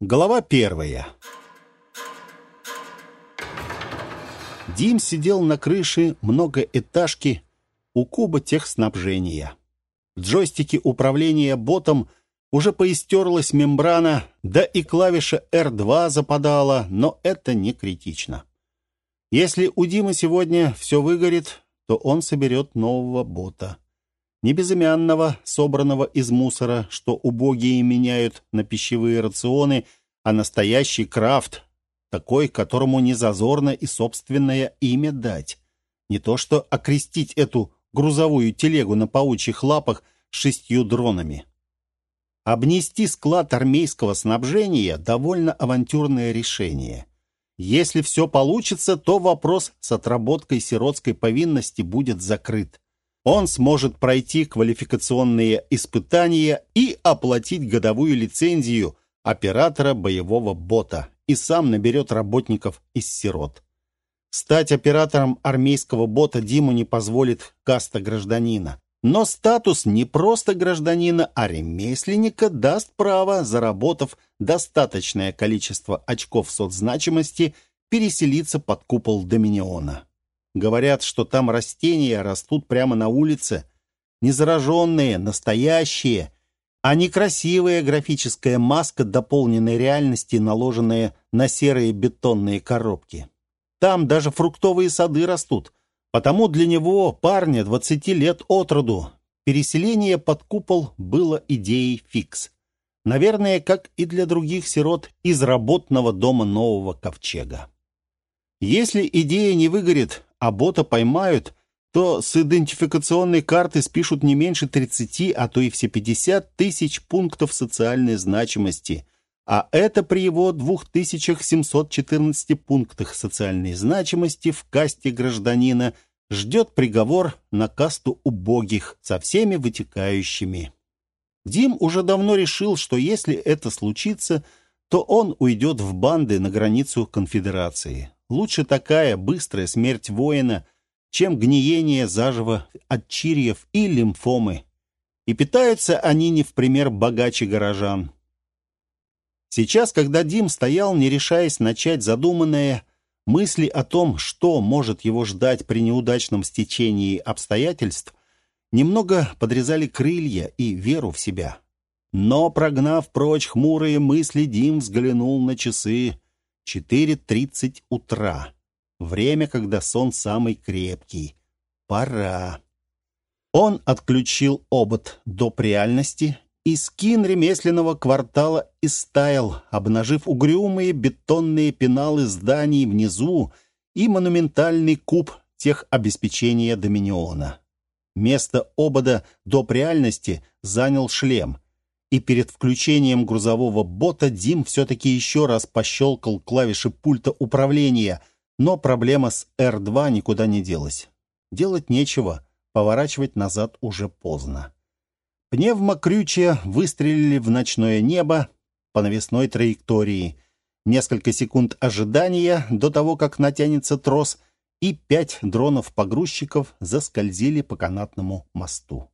Глава первая. Дим сидел на крыше многоэтажки у куба техснабжения. В джойстике управления ботом уже поистерлась мембрана, да и клавиша R2 западала, но это не критично. Если у Димы сегодня все выгорит, то он соберет нового бота. Не безымянного, собранного из мусора, что убогие меняют на пищевые рационы, а настоящий крафт, такой, которому не зазорно и собственное имя дать. Не то что окрестить эту грузовую телегу на паучьих лапах шестью дронами. Обнести склад армейского снабжения – довольно авантюрное решение. Если все получится, то вопрос с отработкой сиротской повинности будет закрыт он сможет пройти квалификационные испытания и оплатить годовую лицензию оператора боевого бота и сам наберет работников из сирот. Стать оператором армейского бота Диму не позволит каста гражданина. Но статус не просто гражданина, а ремесленника даст право, заработав достаточное количество очков соцзначимости, переселиться под купол Доминиона. Говорят, что там растения растут прямо на улице. Незараженные, настоящие, а не красивая графическая маска дополненной реальности, наложенная на серые бетонные коробки. Там даже фруктовые сады растут. Потому для него, парня 20 лет от роду, переселение под купол было идеей фикс. Наверное, как и для других сирот из работного дома нового ковчега. Если идея не выгорит, а бота поймают, то с идентификационной карты спишут не меньше 30, а то и все 50 тысяч пунктов социальной значимости. А это при его 2714 пунктах социальной значимости в касте гражданина ждет приговор на касту убогих со всеми вытекающими. Дим уже давно решил, что если это случится, то он уйдет в банды на границу конфедерации. Лучше такая быстрая смерть воина, чем гниение заживо от чирьев и лимфомы. И питаются они не в пример богаче горожан. Сейчас, когда Дим стоял, не решаясь начать задуманное, мысли о том, что может его ждать при неудачном стечении обстоятельств, немного подрезали крылья и веру в себя. Но, прогнав прочь хмурые мысли, Дим взглянул на часы. 4.30 утра. Время, когда сон самый крепкий. Пора. Он отключил обод до реальности, и скин ремесленного квартала истаял, обнажив угрюмые бетонные пеналы зданий внизу и монументальный куб техобеспечения Доминиона. Место обода до реальности занял шлем — и перед включением грузового бота Дим все-таки еще раз пощелкал клавиши пульта управления, но проблема с R2 никуда не делась. Делать нечего, поворачивать назад уже поздно. Пневмокрючья выстрелили в ночное небо по навесной траектории. Несколько секунд ожидания до того, как натянется трос, и пять дронов-погрузчиков заскользили по канатному мосту.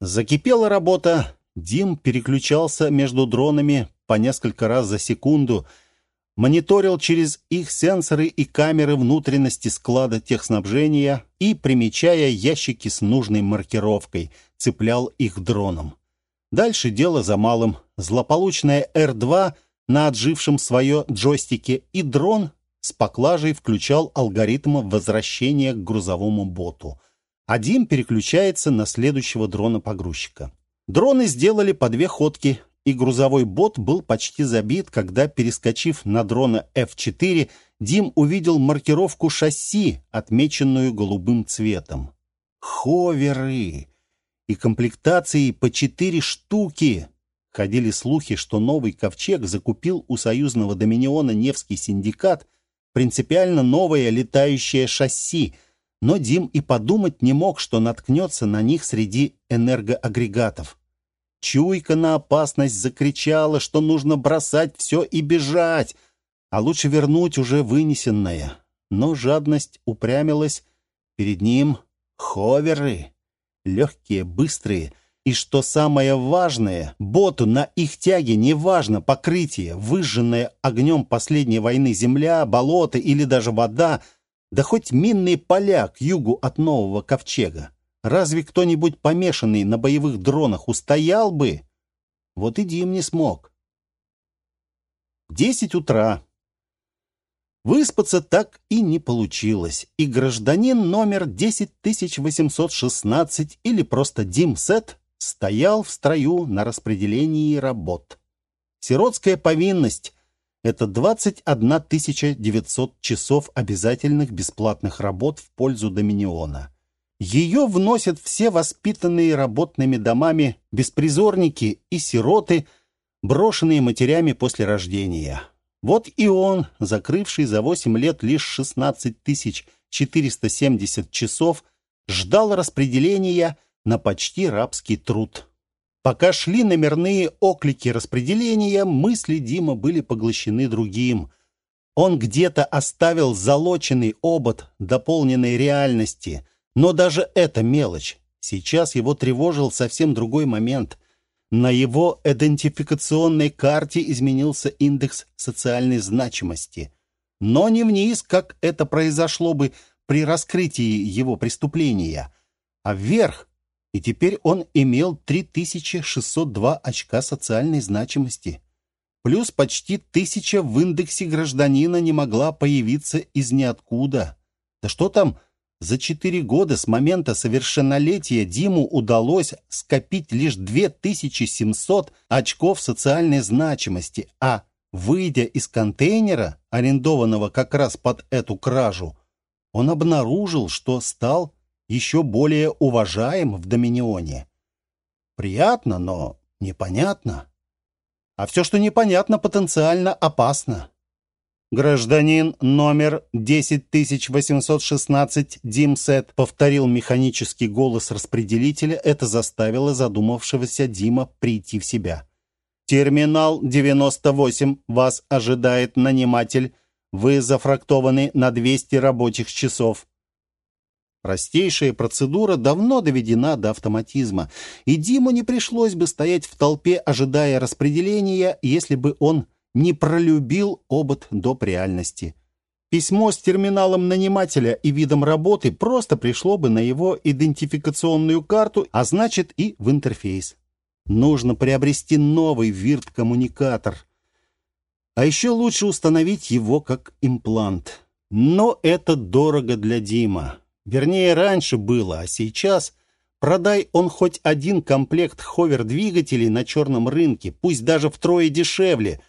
Закипела работа, Дим переключался между дронами по несколько раз за секунду, мониторил через их сенсоры и камеры внутренности склада техснабжения и, примечая ящики с нужной маркировкой, цеплял их дроном. Дальше дело за малым. Злополучная Р-2 на отжившем свое джойстике и дрон с поклажей включал алгоритм возвращения к грузовому боту. А Дим переключается на следующего дрона-погрузчика. Дроны сделали по две ходки, и грузовой бот был почти забит, когда, перескочив на дрона F4, Дим увидел маркировку шасси, отмеченную голубым цветом. Ховеры! И комплектации по четыре штуки! Ходили слухи, что новый ковчег закупил у союзного доминиона Невский синдикат принципиально новое летающее шасси — но Дим и подумать не мог, что наткнется на них среди энергоагрегатов. Чуйка на опасность закричала, что нужно бросать все и бежать, а лучше вернуть уже вынесенное. Но жадность упрямилась. Перед ним ховеры, легкие, быстрые, И что самое важное, боту на их тяге не важно покрытие, выжженное огнем последней войны земля, болото или даже вода, да хоть минные поля к югу от нового ковчега. Разве кто-нибудь помешанный на боевых дронах устоял бы? Вот и Дим не смог. Десять утра. Выспаться так и не получилось, и гражданин номер 10816 или просто Дим Сет стоял в строю на распределении работ. Сиротская повинность – это 21 900 часов обязательных бесплатных работ в пользу Доминиона. Ее вносят все воспитанные работными домами беспризорники и сироты, брошенные матерями после рождения. Вот и он, закрывший за 8 лет лишь 16 470 часов, ждал распределения на почти рабский труд. Пока шли номерные оклики распределения, мысли Дима были поглощены другим. Он где-то оставил залоченный обод дополненной реальности, но даже эта мелочь. Сейчас его тревожил совсем другой момент. На его идентификационной карте изменился индекс социальной значимости. Но не вниз, как это произошло бы при раскрытии его преступления, а вверх, и теперь он имел 3602 очка социальной значимости. Плюс почти тысяча в индексе гражданина не могла появиться из ниоткуда. Да что там, за четыре года с момента совершеннолетия Диму удалось скопить лишь 2700 очков социальной значимости, а, выйдя из контейнера, арендованного как раз под эту кражу, он обнаружил, что стал еще более уважаем в Доминионе. Приятно, но непонятно. А все, что непонятно, потенциально опасно. «Гражданин номер 10816 Димсет», повторил механический голос распределителя. Это заставило задумавшегося Дима прийти в себя. «Терминал 98. Вас ожидает наниматель. Вы зафрактованы на 200 рабочих часов». Простейшая процедура давно доведена до автоматизма, и Диму не пришлось бы стоять в толпе, ожидая распределения, если бы он не пролюбил обод доп. реальности. Письмо с терминалом нанимателя и видом работы просто пришло бы на его идентификационную карту, а значит и в интерфейс. Нужно приобрести новый вирт-коммуникатор. А еще лучше установить его как имплант. Но это дорого для Дима. Вернее, раньше было, а сейчас... Продай он хоть один комплект ховер-двигателей на черном рынке, пусть даже втрое дешевле.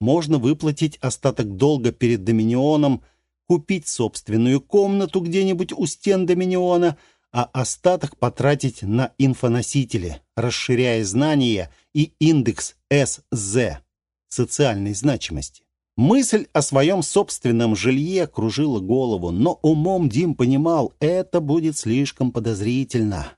Можно выплатить остаток долга перед Доминионом, купить собственную комнату где-нибудь у стен Доминиона, а остаток потратить на инфоносители, расширяя знания и индекс СЗ социальной значимости. Мысль о своем собственном жилье кружила голову, но умом Дим понимал, это будет слишком подозрительно.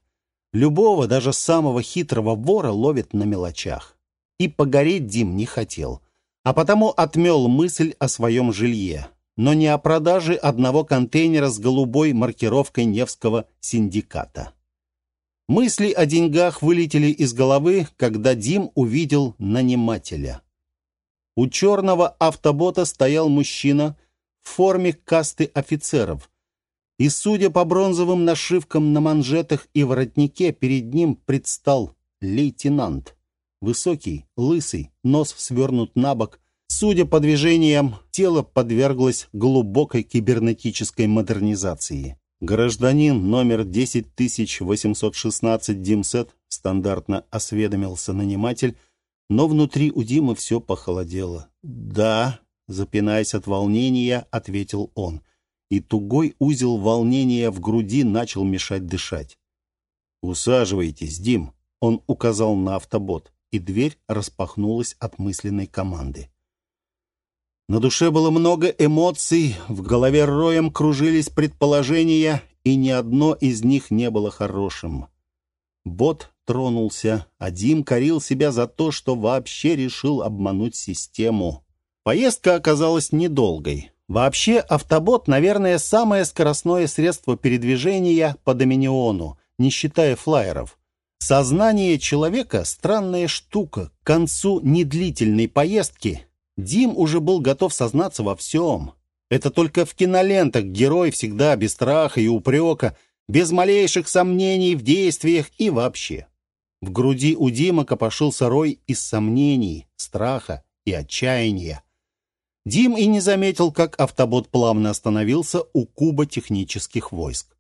Любого, даже самого хитрого вора ловит на мелочах. И погореть Дим не хотел, а потому отмел мысль о своем жилье, но не о продаже одного контейнера с голубой маркировкой Невского синдиката. Мысли о деньгах вылетели из головы, когда Дим увидел нанимателя. У черного автобота стоял мужчина в форме касты офицеров. И, судя по бронзовым нашивкам на манжетах и воротнике, перед ним предстал лейтенант. Высокий, лысый, нос свернут на бок. Судя по движениям, тело подверглось глубокой кибернетической модернизации. Гражданин номер 10816 Димсет стандартно осведомился наниматель, но внутри у Димы все похолодело. «Да», — запинаясь от волнения, ответил он. И тугой узел волнения в груди начал мешать дышать. «Усаживайтесь, Дим», — он указал на автобот, и дверь распахнулась от мысленной команды. На душе было много эмоций, в голове роем кружились предположения, и ни одно из них не было хорошим. Бот тронулся, а Дим корил себя за то, что вообще решил обмануть систему. Поездка оказалась недолгой. Вообще, автобот, наверное, самое скоростное средство передвижения по Доминиону, не считая флайеров. Сознание человека — странная штука. К концу недлительной поездки Дим уже был готов сознаться во всем. Это только в кинолентах герой всегда без страха и упрека, без малейших сомнений в действиях и вообще. В груди у Дима копошился рой из сомнений, страха и отчаяния. Дим и не заметил, как автобот плавно остановился у куба технических войск.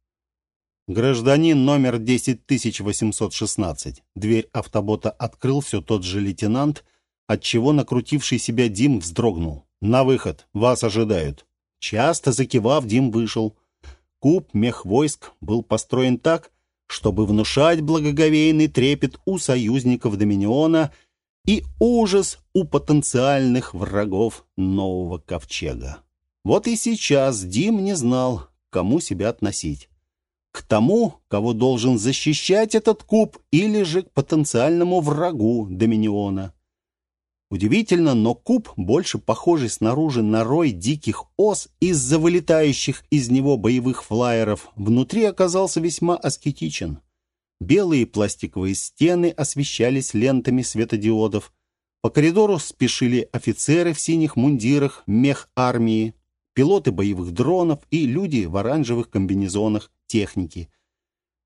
Гражданин номер 10816. Дверь автобота открыл все тот же лейтенант, отчего накрутивший себя Дим вздрогнул. «На выход! Вас ожидают!» Часто закивав, Дим вышел. Куб мехвойск был построен так, чтобы внушать благоговейный трепет у союзников Доминиона и ужас у потенциальных врагов нового ковчега. Вот и сейчас Дим не знал, к кому себя относить к тому, кого должен защищать этот куб, или же к потенциальному врагу Доминиона. Удивительно, но куб, больше похожий снаружи на рой диких ос из-за вылетающих из него боевых флайеров, внутри оказался весьма аскетичен. Белые пластиковые стены освещались лентами светодиодов. По коридору спешили офицеры в синих мундирах мех армии, пилоты боевых дронов и люди в оранжевых комбинезонах техники.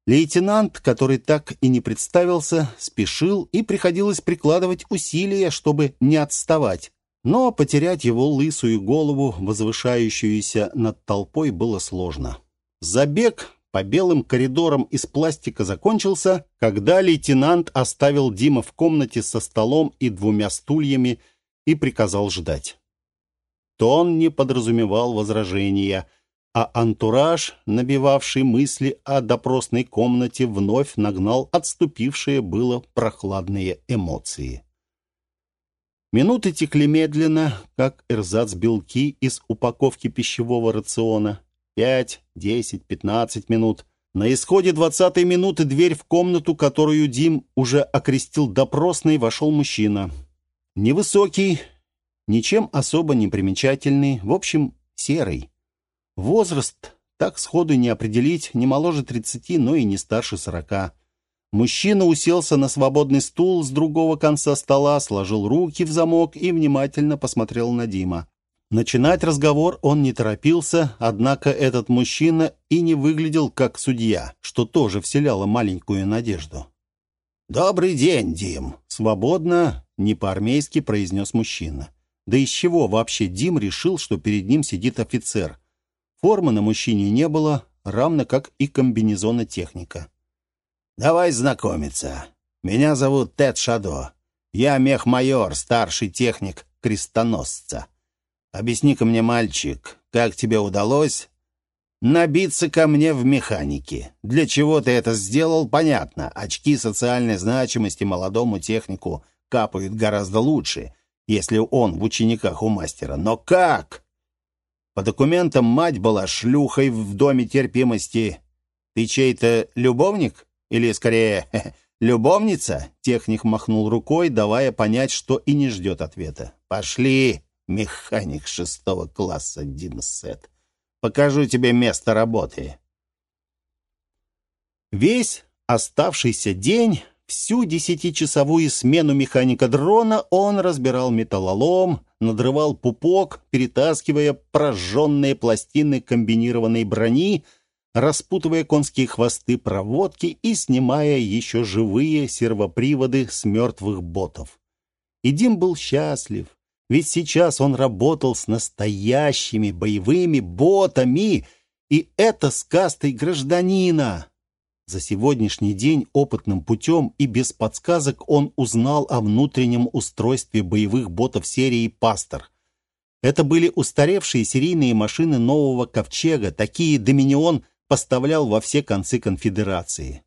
Лейтенант, который так и не представился, спешил, и приходилось прикладывать усилия, чтобы не отставать. Но потерять его лысую голову, возвышающуюся над толпой, было сложно. Забег по белым коридорам из пластика закончился, когда лейтенант оставил Дима в комнате со столом и двумя стульями и приказал ждать. Тон не подразумевал возражения – а антураж, набивавший мысли о допросной комнате, вновь нагнал отступившие было прохладные эмоции. Минуты текли медленно, как эрзац-белки из упаковки пищевого рациона. Пять, десять, пятнадцать минут. На исходе двадцатой минуты дверь в комнату, которую Дим уже окрестил допросной, вошел мужчина. Невысокий, ничем особо не примечательный, в общем, серый. Возраст так сходу не определить, не моложе 30, но и не старше 40. Мужчина уселся на свободный стул с другого конца стола, сложил руки в замок и внимательно посмотрел на Дима. Начинать разговор он не торопился, однако этот мужчина и не выглядел как судья, что тоже вселяло маленькую надежду. «Добрый день, Дим!» — свободно, не по-армейски произнес мужчина. Да из чего вообще Дим решил, что перед ним сидит офицер — Формы на мужчине не было, равно как и комбинезона техника. «Давай знакомиться. Меня зовут Тед Шадо. Я мех-майор, старший техник крестоносца. Объясни-ка мне, мальчик, как тебе удалось набиться ко мне в механике? Для чего ты это сделал, понятно. Очки социальной значимости молодому технику капают гораздо лучше, если он в учениках у мастера. Но как?» По документам мать была шлюхой в доме терпимости. Ты чей-то любовник? Или, скорее, любовница?» Техник махнул рукой, давая понять, что и не ждет ответа. «Пошли, механик шестого класса Димсет. Покажу тебе место работы». Весь оставшийся день Всю десятичасовую смену механика дрона он разбирал металлолом, надрывал пупок, перетаскивая прожженные пластины комбинированной брони, распутывая конские хвосты проводки и снимая еще живые сервоприводы с мертвых ботов. И Дим был счастлив, ведь сейчас он работал с настоящими боевыми ботами, и это с кастой гражданина. За сегодняшний день опытным путем и без подсказок он узнал о внутреннем устройстве боевых ботов серии «Пастор». Это были устаревшие серийные машины нового ковчега, такие «Доминион» поставлял во все концы конфедерации.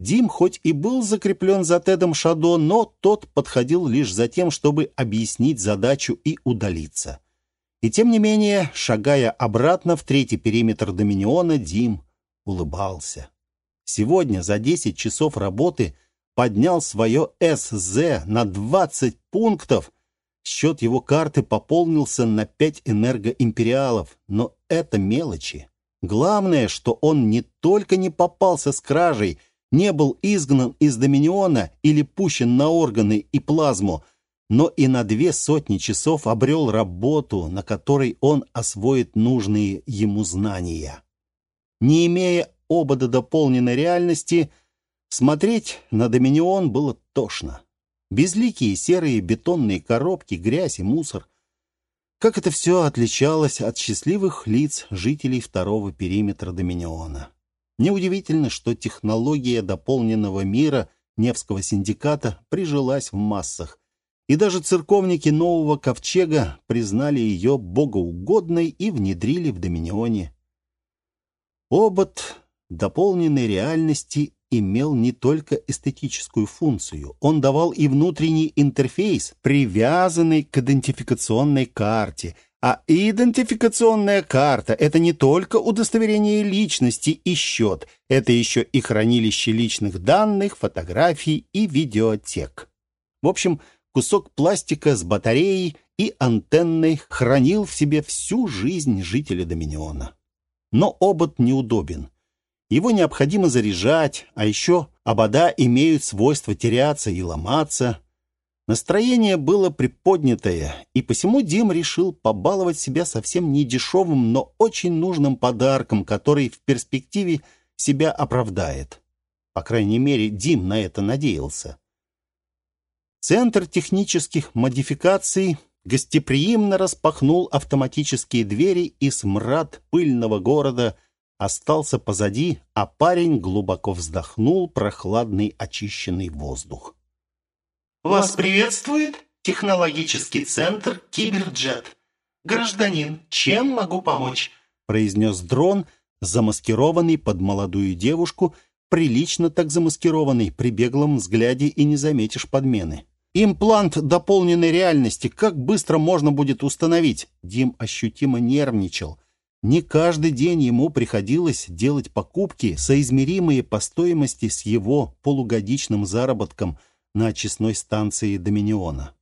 Дим хоть и был закреплен за Тедом Шадо, но тот подходил лишь за тем, чтобы объяснить задачу и удалиться. И тем не менее, шагая обратно в третий периметр Доминиона, Дим улыбался. Сегодня за 10 часов работы поднял свое СЗ на 20 пунктов. Счет его карты пополнился на 5 энергоимпериалов, но это мелочи. Главное, что он не только не попался с кражей, не был изгнан из Доминиона или пущен на органы и плазму, но и на две сотни часов обрел работу, на которой он освоит нужные ему знания. Не имея обода дополненной реальности, смотреть на Доминион было тошно. Безликие серые бетонные коробки, грязь и мусор. Как это все отличалось от счастливых лиц жителей второго периметра Доминиона. Неудивительно, что технология дополненного мира Невского синдиката прижилась в массах, и даже церковники нового ковчега признали ее богоугодной и внедрили в Доминионе. Обод дополненной реальности имел не только эстетическую функцию, он давал и внутренний интерфейс, привязанный к идентификационной карте. А идентификационная карта – это не только удостоверение личности и счет, это еще и хранилище личных данных, фотографий и видеотек. В общем, кусок пластика с батареей и антенной хранил в себе всю жизнь жителя Доминиона. Но обод неудобен. Его необходимо заряжать, а еще обода имеют свойство теряться и ломаться. Настроение было приподнятое, и посему Дим решил побаловать себя совсем не дешевым, но очень нужным подарком, который в перспективе себя оправдает. По крайней мере, Дим на это надеялся. Центр технических модификаций гостеприимно распахнул автоматические двери, и смрад пыльного города – остался позади, а парень глубоко вздохнул прохладный очищенный воздух. «Вас приветствует технологический центр Киберджет. Гражданин, чем могу помочь?» произнес дрон, замаскированный под молодую девушку, прилично так замаскированный, при беглом взгляде и не заметишь подмены. «Имплант дополненной реальности. Как быстро можно будет установить?» Дим ощутимо нервничал. Не каждый день ему приходилось делать покупки, соизмеримые по стоимости с его полугодичным заработком на очистной станции Доминиона.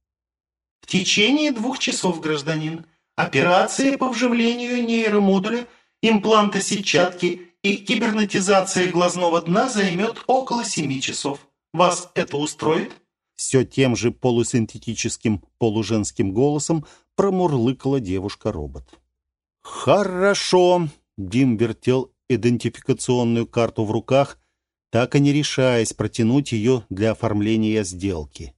«В течение двух часов, гражданин. Операция по вживлению нейромодуля, импланта сетчатки и кибернетизация глазного дна займет около семи часов. Вас это устроит?» Все тем же полусинтетическим, полуженским голосом промурлыкала девушка-робот. «Хорошо», — Дим вертел идентификационную карту в руках, так и не решаясь протянуть ее для оформления сделки.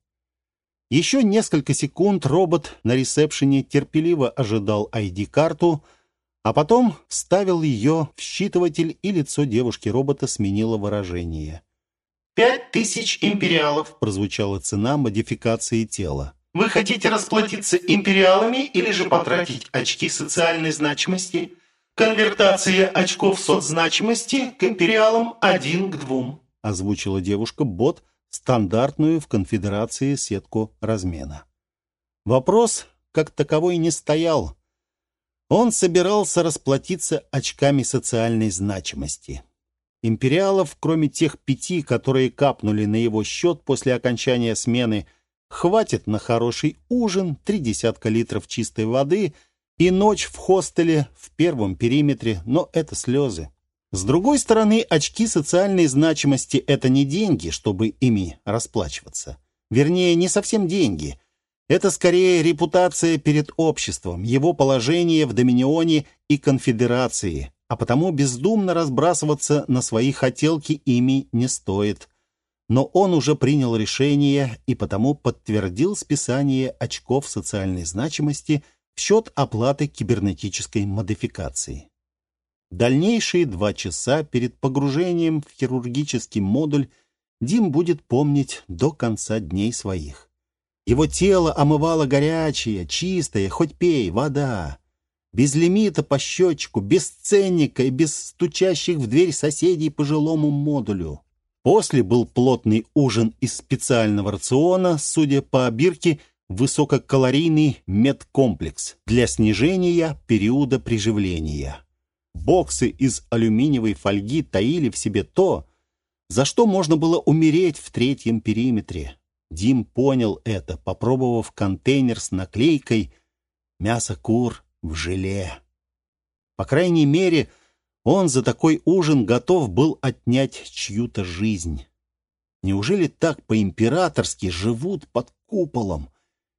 Еще несколько секунд робот на ресепшене терпеливо ожидал ID-карту, а потом вставил ее в считыватель, и лицо девушки-робота сменило выражение. «Пять тысяч империалов», — прозвучала цена модификации тела. Вы хотите расплатиться империалами или же потратить очки социальной значимости? Конвертация очков соцзначимости к империалам один к двум. Озвучила девушка бот стандартную в конфедерации сетку размена. Вопрос как таковой не стоял. Он собирался расплатиться очками социальной значимости. Империалов, кроме тех пяти, которые капнули на его счет после окончания смены, Хватит на хороший ужин, три десятка литров чистой воды и ночь в хостеле в первом периметре, но это слезы. С другой стороны, очки социальной значимости – это не деньги, чтобы ими расплачиваться. Вернее, не совсем деньги. Это скорее репутация перед обществом, его положение в Доминионе и Конфедерации, а потому бездумно разбрасываться на свои хотелки ими не стоит – но он уже принял решение и потому подтвердил списание очков социальной значимости в счет оплаты кибернетической модификации. Дальнейшие два часа перед погружением в хирургический модуль Дим будет помнить до конца дней своих. Его тело омывало горячее, чистое, хоть пей, вода. Без лимита по счетчику, без ценника и без стучащих в дверь соседей по жилому модулю. После был плотный ужин из специального рациона, судя по обирке, высококалорийный медкомплекс для снижения периода приживления. Боксы из алюминиевой фольги таили в себе то, за что можно было умереть в третьем периметре. Дим понял это, попробовав контейнер с наклейкой «Мясо кур в желе». По крайней мере, Он за такой ужин готов был отнять чью-то жизнь. Неужели так по-императорски живут под куполом?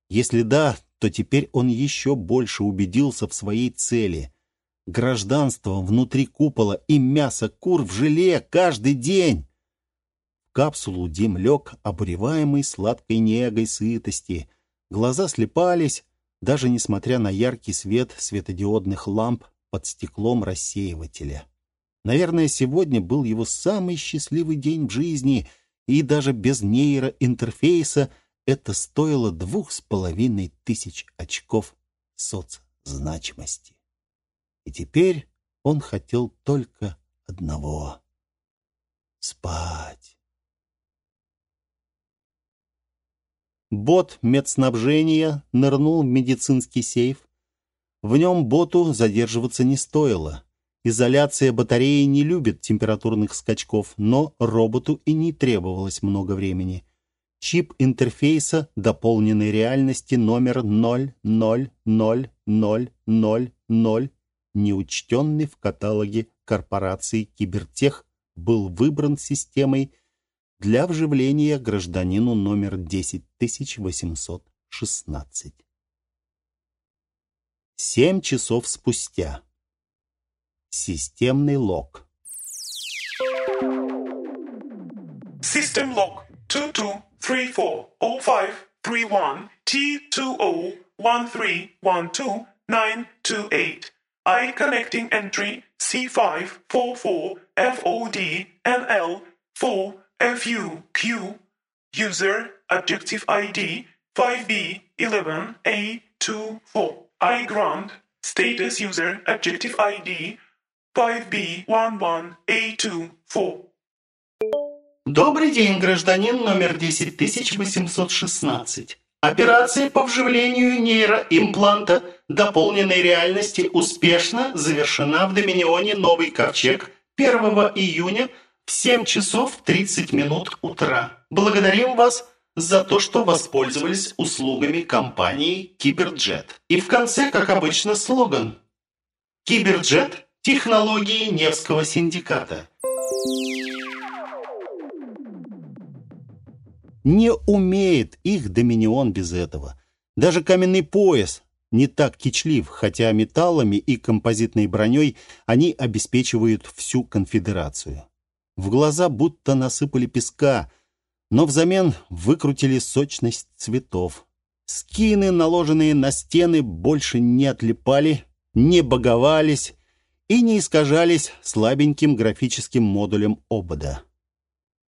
Если да, то теперь он еще больше убедился в своей цели. Гражданство внутри купола и мясо кур в желе каждый день. В капсулу Дим лег, обуреваемый сладкой негой сытости. Глаза слепались, даже несмотря на яркий свет светодиодных ламп под стеклом рассеивателя. Наверное, сегодня был его самый счастливый день в жизни, и даже без нейроинтерфейса — это стоило двух с половиной тысяч очков соцзначимости. И теперь он хотел только одного — спать. Бот медснабжения нырнул в медицинский сейф. В нем боту задерживаться не стоило. Изоляция батареи не любит температурных скачков, но роботу и не требовалось много времени чип интерфейса дополненной реальности номер 000000, неучтенный в каталоге корпорации Кибертех, был выбран системой для вживления гражданину номер 10816. Семь часов спустя. Системный лог. System log 22340531 T2013122928. I connecting entry C544FODNL4FUQ. User objective ID 5B11A24. I grant status user objective ID five B one one A two four. Добрый день, гражданин номер 10816. Операция по вживлению нейроимпланта дополненной реальности успешно завершена в Доминионе Новый Ковчег 1 июня в 7 часов 30 минут утра. Благодарим вас за то, что воспользовались услугами компании Киберджет. И в конце, как обычно, слоган. Киберджет – технологии Невского синдиката. Не умеет их Доминион без этого. Даже каменный пояс не так кичлив, хотя металлами и композитной броней они обеспечивают всю конфедерацию. В глаза будто насыпали песка, но взамен выкрутили сочность цветов. Скины, наложенные на стены, больше не отлипали, не боговались и не искажались слабеньким графическим модулем обода.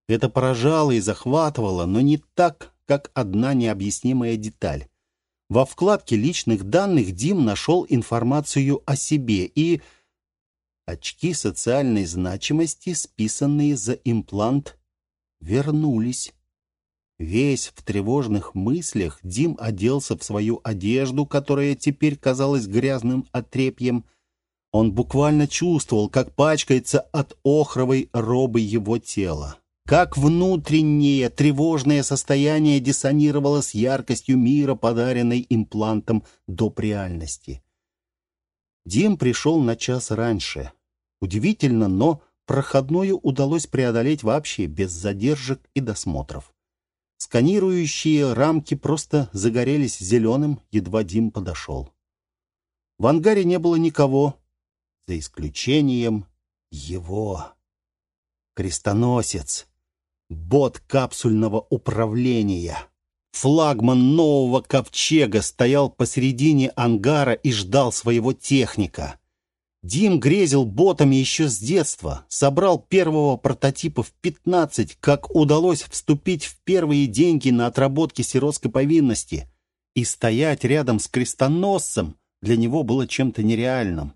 Это поражало и захватывало, но не так, как одна необъяснимая деталь. Во вкладке личных данных Дим нашел информацию о себе и... Очки социальной значимости, списанные за имплант, вернулись. Весь в тревожных мыслях Дим оделся в свою одежду, которая теперь казалась грязным отрепьем. Он буквально чувствовал, как пачкается от охровой робы его тела как внутреннее тревожное состояние диссонировало с яркостью мира, подаренной имплантом доп. реальности. Дим пришел на час раньше. Удивительно, но проходную удалось преодолеть вообще без задержек и досмотров. Сканирующие рамки просто загорелись зеленым, едва Дим подошел. В ангаре не было никого, за исключением его. Крестоносец бот капсульного управления. Флагман нового ковчега стоял посередине ангара и ждал своего техника. Дим грезил ботами еще с детства, собрал первого прототипа в 15, как удалось вступить в первые деньги на отработки сиротской повинности. И стоять рядом с крестоносцем для него было чем-то нереальным.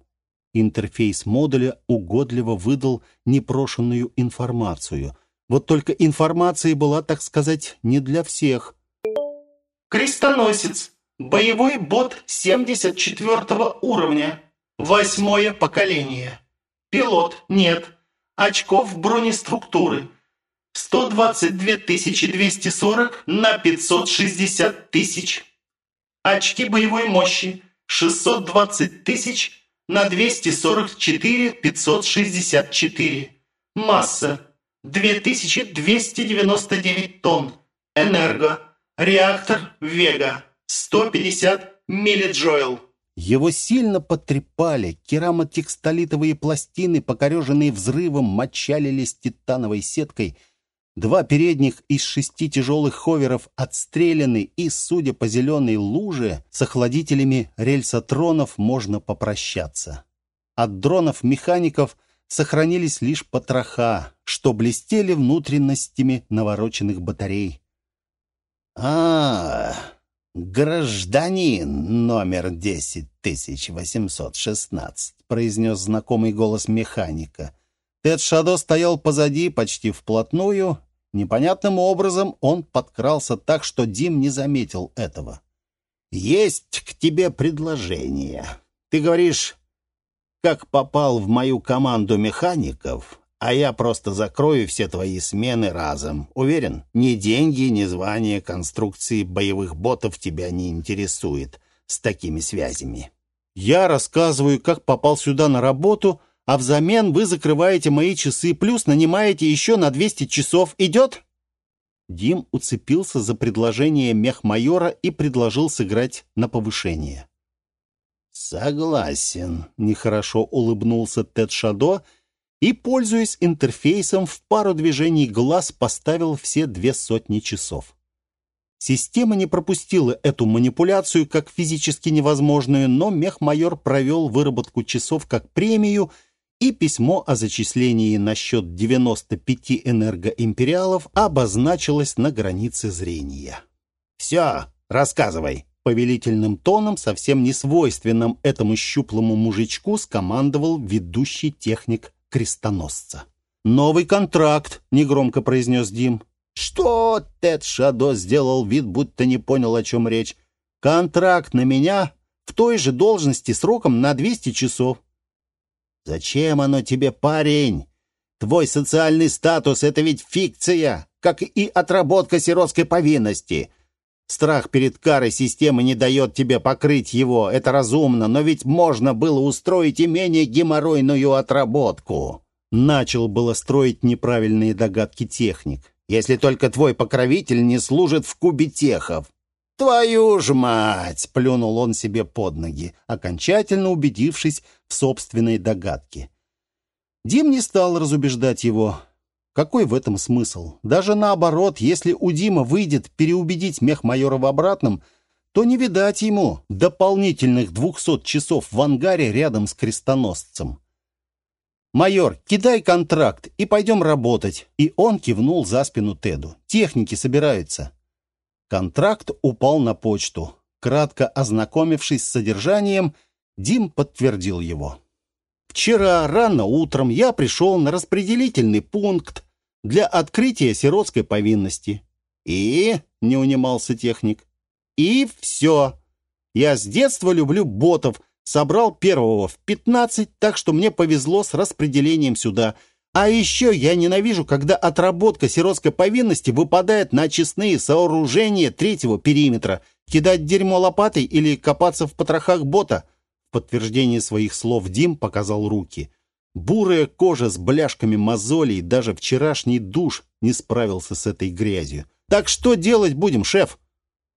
Интерфейс модуля угодливо выдал непрошенную информацию – вот только информация была, так сказать, не для всех. Крестоносец. Боевой бот 74 уровня. Восьмое поколение. Пилот. Нет. Очков бронеструктуры. 122 240 на 560 тысяч. Очки боевой мощи. 620 тысяч на 244 564. Масса 2299 тонн. Энерго. Реактор Вега. 150 миллиджойл. Его сильно потрепали, керамотекстолитовые пластины, покореженные взрывом, мочалились титановой сеткой. Два передних из шести тяжелых ховеров отстреляны, и, судя по зеленой луже, с охладителями рельсотронов можно попрощаться. От дронов-механиков сохранились лишь потроха, что блестели внутренностями навороченных батарей. а, -а, -а «Гражданин номер 10816», — произнес знакомый голос механика. Тед Шадо стоял позади, почти вплотную. Непонятным образом он подкрался так, что Дим не заметил этого. «Есть к тебе предложение. Ты говоришь, как попал в мою команду механиков, а я просто закрою все твои смены разом. Уверен, ни деньги, ни звание конструкции боевых ботов тебя не интересует с такими связями. Я рассказываю, как попал сюда на работу, а взамен вы закрываете мои часы, плюс нанимаете еще на 200 часов. Идет?» Дим уцепился за предложение мехмайора и предложил сыграть на повышение. «Согласен», — нехорошо улыбнулся Тед Шадо и, пользуясь интерфейсом, в пару движений глаз поставил все две сотни часов. Система не пропустила эту манипуляцию как физически невозможную, но мехмайор провел выработку часов как премию, и письмо о зачислении на счет 95 энергоимпериалов обозначилось на границе зрения. «Все, рассказывай!» Повелительным тоном, совсем не свойственным этому щуплому мужичку, скомандовал ведущий техник крестоносца. «Новый контракт», — негромко произнес Дим. «Что?» — Тед Шадо сделал вид, будто не понял, о чем речь. «Контракт на меня в той же должности сроком на 200 часов». «Зачем оно тебе, парень? Твой социальный статус — это ведь фикция, как и отработка сиротской повинности. Страх перед карой системы не дает тебе покрыть его, это разумно, но ведь можно было устроить и менее геморройную отработку. Начал было строить неправильные догадки техник. Если только твой покровитель не служит в кубе техов. «Твою ж мать!» — плюнул он себе под ноги, окончательно убедившись в собственной догадке. Дим не стал разубеждать его. Какой в этом смысл? Даже наоборот, если у Дима выйдет переубедить мехмайора в обратном, то не видать ему дополнительных двухсот часов в ангаре рядом с крестоносцем. «Майор, кидай контракт и пойдем работать». И он кивнул за спину Теду. «Техники собираются». Контракт упал на почту. Кратко ознакомившись с содержанием, Дим подтвердил его. Вчера рано утром я пришел на распределительный пункт для открытия сиротской повинности. И, не унимался техник, и все. Я с детства люблю ботов, собрал первого в пятнадцать, так что мне повезло с распределением сюда. А еще я ненавижу, когда отработка сиротской повинности выпадает на честные сооружения третьего периметра. Кидать дерьмо лопатой или копаться в потрохах бота — подтверждение своих слов Дим показал руки. Бурая кожа с бляшками мозолей, даже вчерашний душ не справился с этой грязью. «Так что делать будем, шеф?»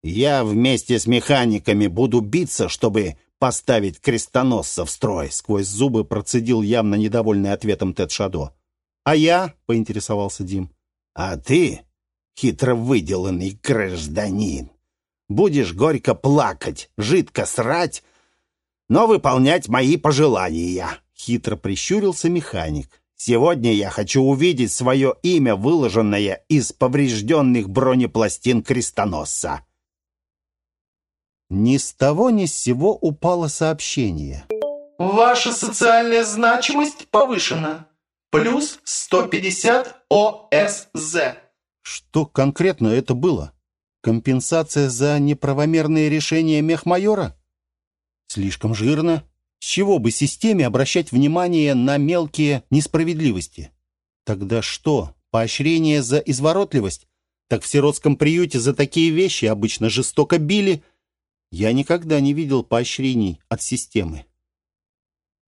«Я вместе с механиками буду биться, чтобы поставить крестоносца в строй», сквозь зубы процедил явно недовольный ответом Тед Шадо. «А я?» — поинтересовался Дим. «А ты, хитро выделанный гражданин, будешь горько плакать, жидко срать, но выполнять мои пожелания», — хитро прищурился механик. «Сегодня я хочу увидеть свое имя, выложенное из поврежденных бронепластин крестоносца». Ни с того ни с сего упало сообщение. «Ваша социальная значимость повышена. Плюс 150 ОСЗ». Что конкретно это было? Компенсация за неправомерные решения мехмайора? Слишком жирно. С чего бы системе обращать внимание на мелкие несправедливости? Тогда что, поощрение за изворотливость? Так в сиротском приюте за такие вещи обычно жестоко били. Я никогда не видел поощрений от системы.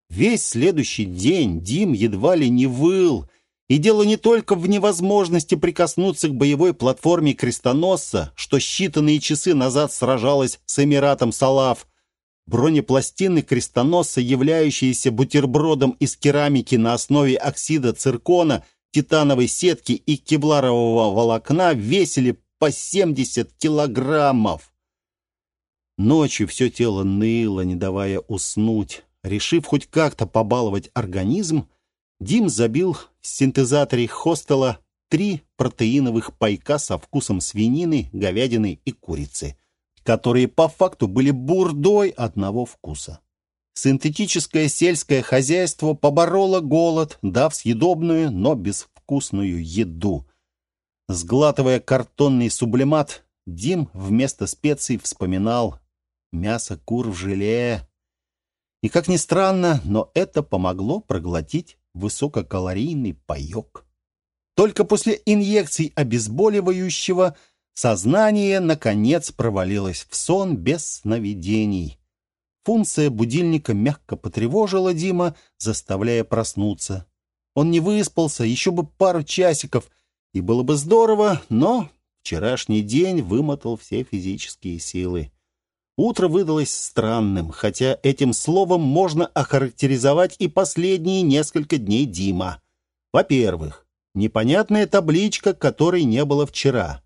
Весь следующий день Дим едва ли не выл, и дело не только в невозможности прикоснуться к боевой платформе крестоносца, что считанные часы назад сражалась с Эмиратом Салав. Бронепластины крестоносца, являющиеся бутербродом из керамики на основе оксида циркона, титановой сетки и кевларового волокна, весили по 70 килограммов. Ночью все тело ныло, не давая уснуть. Решив хоть как-то побаловать организм, Дим забил в синтезаторе хостела три протеиновых пайка со вкусом свинины, говядины и курицы, которые по факту были бурдой одного вкуса. Синтетическое сельское хозяйство побороло голод, дав съедобную, но безвкусную еду. Сглатывая картонный сублимат, Дим вместо специй вспоминал мясо кур в желе. И, как ни странно, но это помогло проглотить высококалорийный паек. Только после инъекций обезболивающего сознание, наконец, провалилось в сон без сновидений. Функция будильника мягко потревожила Дима, заставляя проснуться. Он не выспался, еще бы пару часиков, и было бы здорово, но вчерашний день вымотал все физические силы. Утро выдалось странным, хотя этим словом можно охарактеризовать и последние несколько дней Дима. Во-первых, непонятная табличка, которой не было вчера.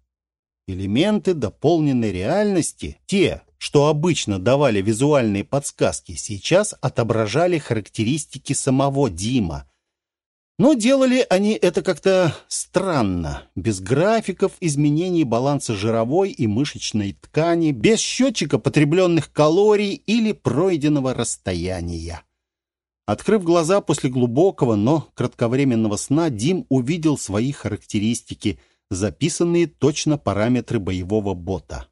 Элементы дополненной реальности, те, что обычно давали визуальные подсказки, сейчас отображали характеристики самого Дима, но делали они это как-то странно, без графиков изменений баланса жировой и мышечной ткани, без счетчика потребленных калорий или пройденного расстояния. Открыв глаза после глубокого, но кратковременного сна, Дим увидел свои характеристики, записанные точно параметры боевого бота.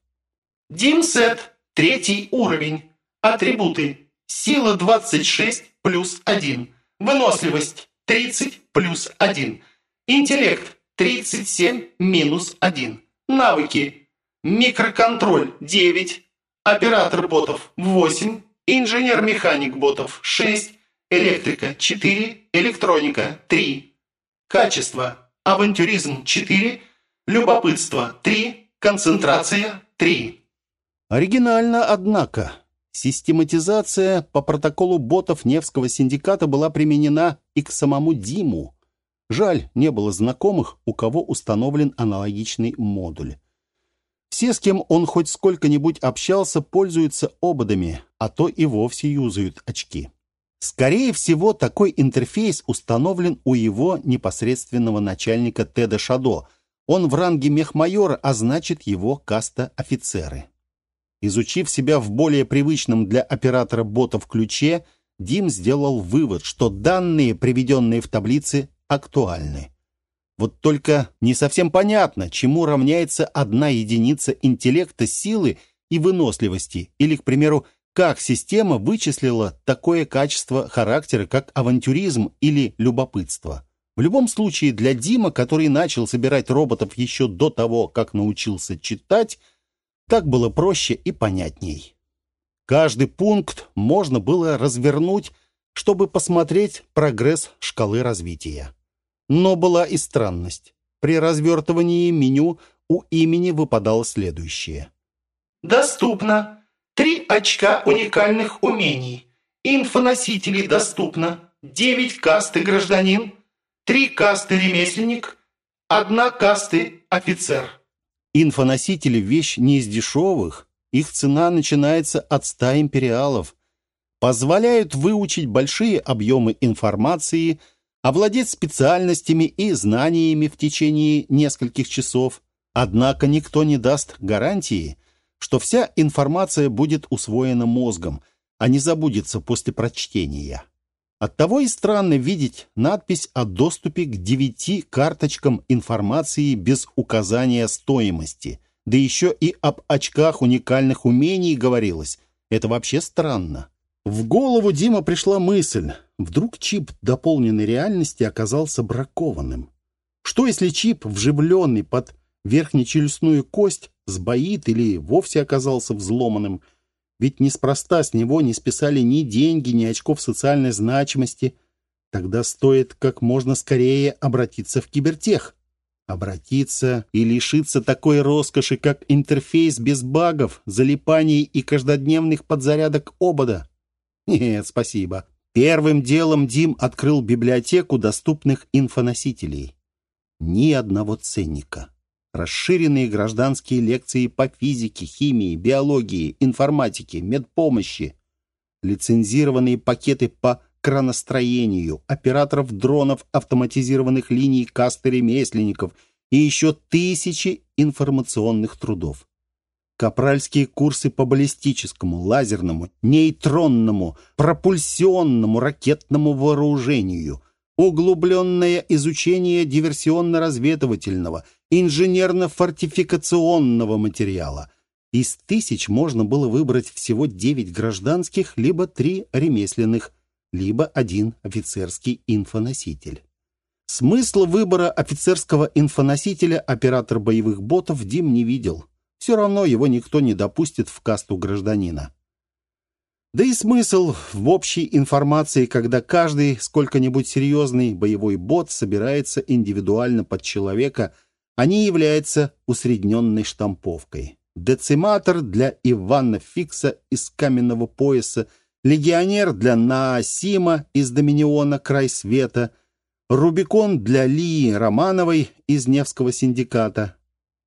Димсет, третий уровень. Атрибуты. Сила 26 плюс 1. Выносливость 30 плюс 1. Интеллект 37 минус 1. Навыки. Микроконтроль 9. Оператор ботов 8. Инженер-механик ботов 6. Электрика 4. Электроника 3. Качество. Авантюризм 4. Любопытство 3. Концентрация 3. Оригинально, однако. Систематизация по протоколу ботов Невского синдиката была применена и к самому Диму. Жаль, не было знакомых, у кого установлен аналогичный модуль. Все, с кем он хоть сколько-нибудь общался, пользуются ободами, а то и вовсе юзают очки. Скорее всего, такой интерфейс установлен у его непосредственного начальника Теда Шадо. Он в ранге мехмайора, а значит его каста офицеры. Изучив себя в более привычном для оператора ботов ключе, Дим сделал вывод, что данные, приведенные в таблице, актуальны. Вот только не совсем понятно, чему равняется одна единица интеллекта, силы и выносливости, или, к примеру, как система вычислила такое качество характера, как авантюризм или любопытство. В любом случае, для Дима, который начал собирать роботов еще до того, как научился читать, так было проще и понятней. Каждый пункт можно было развернуть, чтобы посмотреть прогресс шкалы развития. Но была и странность. При развертывании меню у имени выпадало следующее. Доступно. Три очка уникальных умений. Инфоносители доступно. Девять касты гражданин. Три касты ремесленник. Одна касты офицер. Инфоносители – вещь не из дешевых. Их цена начинается от 100 империалов. Позволяют выучить большие объемы информации, овладеть специальностями и знаниями в течение нескольких часов. Однако никто не даст гарантии, что вся информация будет усвоена мозгом, а не забудется после прочтения. Оттого и странно видеть надпись о доступе к девяти карточкам информации без указания стоимости. Да еще и об очках уникальных умений говорилось. Это вообще странно. В голову Дима пришла мысль. Вдруг чип дополненной реальности оказался бракованным. Что если чип, вживленный под верхнечелюстную кость, сбоит или вовсе оказался взломанным? Ведь неспроста с него не списали ни деньги, ни очков социальной значимости. Тогда стоит как можно скорее обратиться в кибертех. Обратиться и лишиться такой роскоши, как интерфейс без багов, залипаний и каждодневных подзарядок обода. Нет, спасибо. Первым делом Дим открыл библиотеку доступных инфоносителей. Ни одного ценника. Расширенные гражданские лекции по физике, химии, биологии, информатике, медпомощи. Лицензированные пакеты по краностроению, операторов дронов, автоматизированных линий касты ремесленников и еще тысячи информационных трудов. Капральские курсы по баллистическому, лазерному, нейтронному, пропульсионному ракетному вооружению, углубленное изучение диверсионно-разведывательного, инженерно-фортификационного материала. Из тысяч можно было выбрать всего девять гражданских, либо три ремесленных, либо один офицерский инфоноситель. Смысла выбора офицерского инфоносителя оператор боевых ботов Дим не видел. Все равно его никто не допустит в касту гражданина. Да и смысл в общей информации, когда каждый сколько-нибудь серьезный боевой бот собирается индивидуально под человека, не является усредненной штамповкой. Дециматор для Ивана Фикса из каменного пояса, легионер для Наасима из Доминиона «Край света», Рубикон для Лии Романовой из Невского синдиката,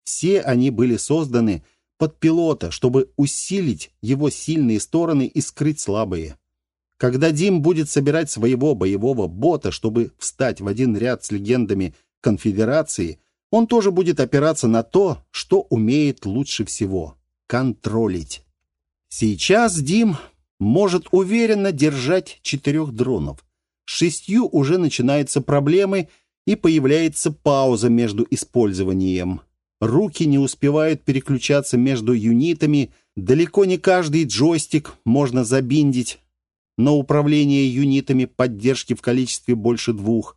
все они были созданы под пилота, чтобы усилить его сильные стороны и скрыть слабые. Когда Дим будет собирать своего боевого бота, чтобы встать в один ряд с легендами конфедерации, он тоже будет опираться на то, что умеет лучше всего — контролить. Сейчас Дим может уверенно держать четырех дронов. С шестью уже начинаются проблемы и появляется пауза между использованием. Руки не успевают переключаться между юнитами, далеко не каждый джойстик можно забиндить. На управление юнитами поддержки в количестве больше двух.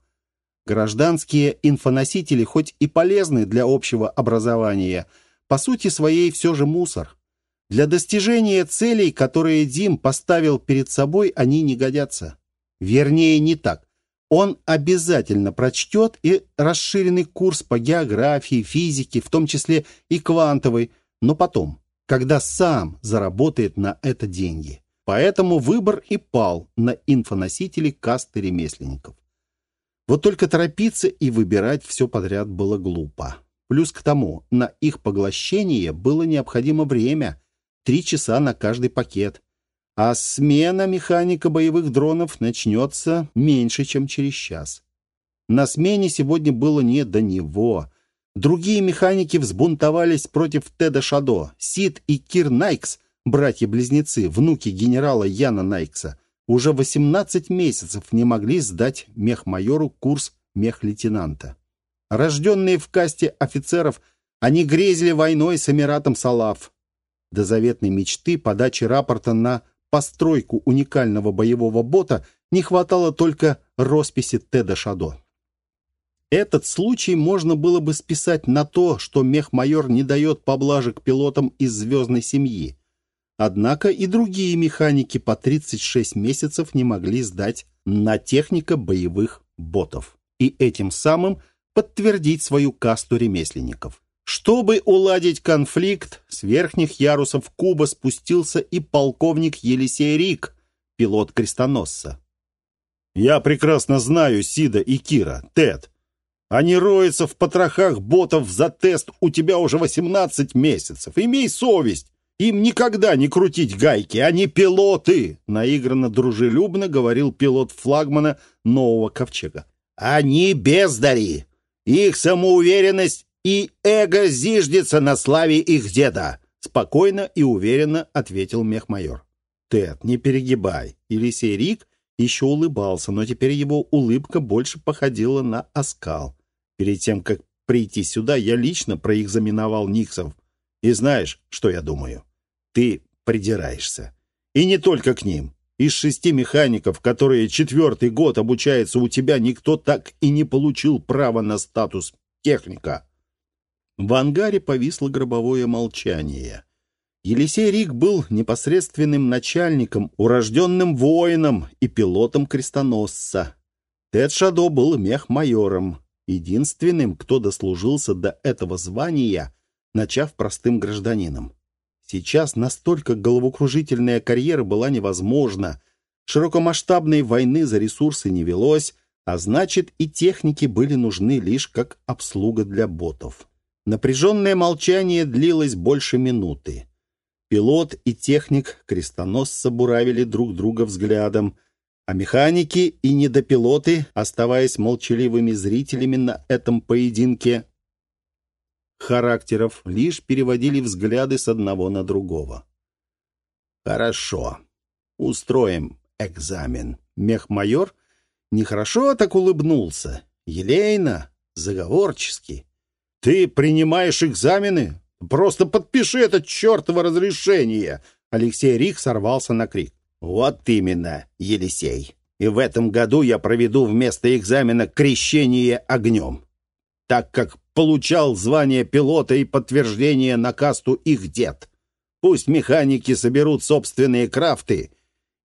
Гражданские инфоносители хоть и полезны для общего образования, по сути своей все же мусор. Для достижения целей, которые Дим поставил перед собой, они не годятся. Вернее, не так. Он обязательно прочтет и расширенный курс по географии, физике, в том числе и квантовой, но потом, когда сам заработает на это деньги. Поэтому выбор и пал на инфоносители касты ремесленников. Вот только торопиться и выбирать все подряд было глупо. Плюс к тому, на их поглощение было необходимо время, три часа на каждый пакет а смена механика боевых дронов начнется меньше, чем через час. На смене сегодня было не до него. Другие механики взбунтовались против Теда Шадо. Сид и Кир Найкс, братья-близнецы, внуки генерала Яна Найкса, уже 18 месяцев не могли сдать мехмайору курс мехлейтенанта. Рожденные в касте офицеров, они грезили войной с Эмиратом Салав. До заветной мечты подачи рапорта на постройку уникального боевого бота не хватало только росписи Теда Шадо. Этот случай можно было бы списать на то, что мехмайор не дает поблажек пилотам из звездной семьи. Однако и другие механики по 36 месяцев не могли сдать на техника боевых ботов и этим самым подтвердить свою касту ремесленников. Чтобы уладить конфликт, с верхних ярусов куба спустился и полковник Елисей Рик, пилот крестоносца. «Я прекрасно знаю Сида и Кира, Тед. Они роются в потрохах ботов за тест у тебя уже 18 месяцев. Имей совесть. Им никогда не крутить гайки, они пилоты!» Наигранно дружелюбно говорил пилот флагмана нового ковчега. «Они бездари! Их самоуверенность и эго зиждется на славе их деда», — спокойно и уверенно ответил мехмайор. «Тед, не перегибай». Елисей Рик еще улыбался, но теперь его улыбка больше походила на оскал. Перед тем, как прийти сюда, я лично проэкзаменовал Никсов. И знаешь, что я думаю? Ты придираешься. И не только к ним. Из шести механиков, которые четвертый год обучаются у тебя, никто так и не получил права на статус техника. В ангаре повисло гробовое молчание. Елисей Рик был непосредственным начальником, урожденным воином и пилотом крестоносца. Тед Шадо был мехмайором, единственным, кто дослужился до этого звания, начав простым гражданином. Сейчас настолько головокружительная карьера была невозможна, широкомасштабной войны за ресурсы не велось, а значит и техники были нужны лишь как обслуга для ботов. Напряженное молчание длилось больше минуты. Пилот и техник крестоносца буравили друг друга взглядом, а механики и недопилоты, оставаясь молчаливыми зрителями на этом поединке, характеров лишь переводили взгляды с одного на другого. «Хорошо. Устроим экзамен». Мехмайор нехорошо так улыбнулся. Елейно, заговорчески. «Ты принимаешь экзамены? Просто подпиши это чертово разрешение!» Алексей Рих сорвался на крик. «Вот именно, Елисей. И в этом году я проведу вместо экзамена крещение огнем, так как получал звание пилота и подтверждение на касту их дед. Пусть механики соберут собственные крафты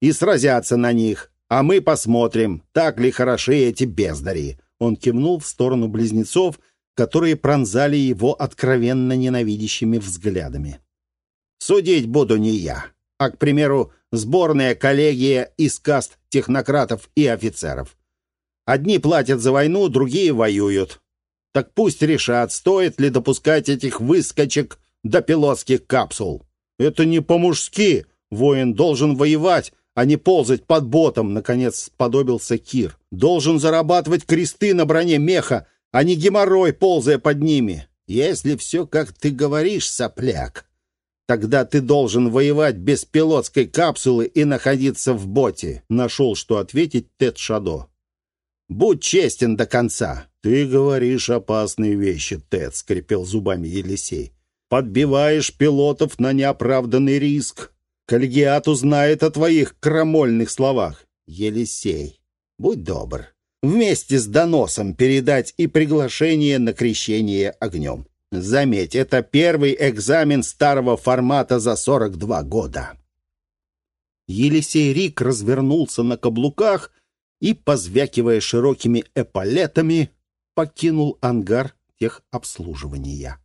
и сразятся на них, а мы посмотрим, так ли хороши эти бездари». Он кивнул в сторону близнецов, которые пронзали его откровенно ненавидящими взглядами. «Судить буду не я, а, к примеру, сборная коллегия из каст технократов и офицеров. Одни платят за войну, другие воюют. Так пусть решат, стоит ли допускать этих выскочек до пилотских капсул. Это не по-мужски. Воин должен воевать, а не ползать под ботом, наконец сподобился Кир. Должен зарабатывать кресты на броне меха, а не геморрой, ползая под ними. Если все, как ты говоришь, сопляк, тогда ты должен воевать без пилотской капсулы и находиться в боте. Нашел, что ответить Тед Шадо. Будь честен до конца. Ты говоришь опасные вещи, Тед, скрипел зубами Елисей. Подбиваешь пилотов на неоправданный риск. Коллегиат узнает о твоих крамольных словах. Елисей, будь добр вместе с доносом передать и приглашение на крещение огнем. Заметь, это первый экзамен старого формата за 42 года. Елисей Рик развернулся на каблуках и, позвякивая широкими эполетами, покинул ангар техобслуживания.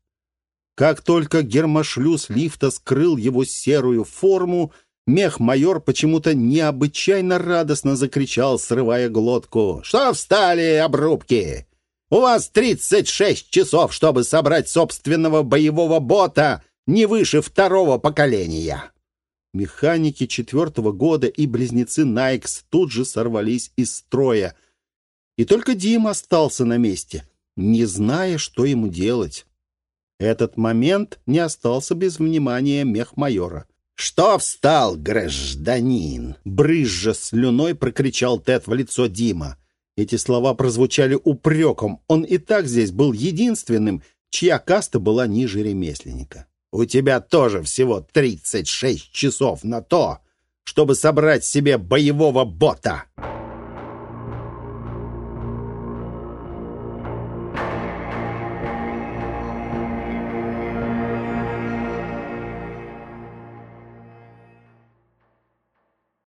Как только гермошлюз лифта скрыл его серую форму, Мех-майор почему-то необычайно радостно закричал, срывая глотку. «Что встали, обрубки? У вас 36 часов, чтобы собрать собственного боевого бота не выше второго поколения!» Механики четвертого года и близнецы Найкс тут же сорвались из строя. И только Дим остался на месте, не зная, что ему делать. Этот момент не остался без внимания мехмайора. «Что встал, гражданин?» Брызжа слюной прокричал Тед в лицо Дима. Эти слова прозвучали упреком. Он и так здесь был единственным, чья каста была ниже ремесленника. «У тебя тоже всего 36 часов на то, чтобы собрать себе боевого бота!»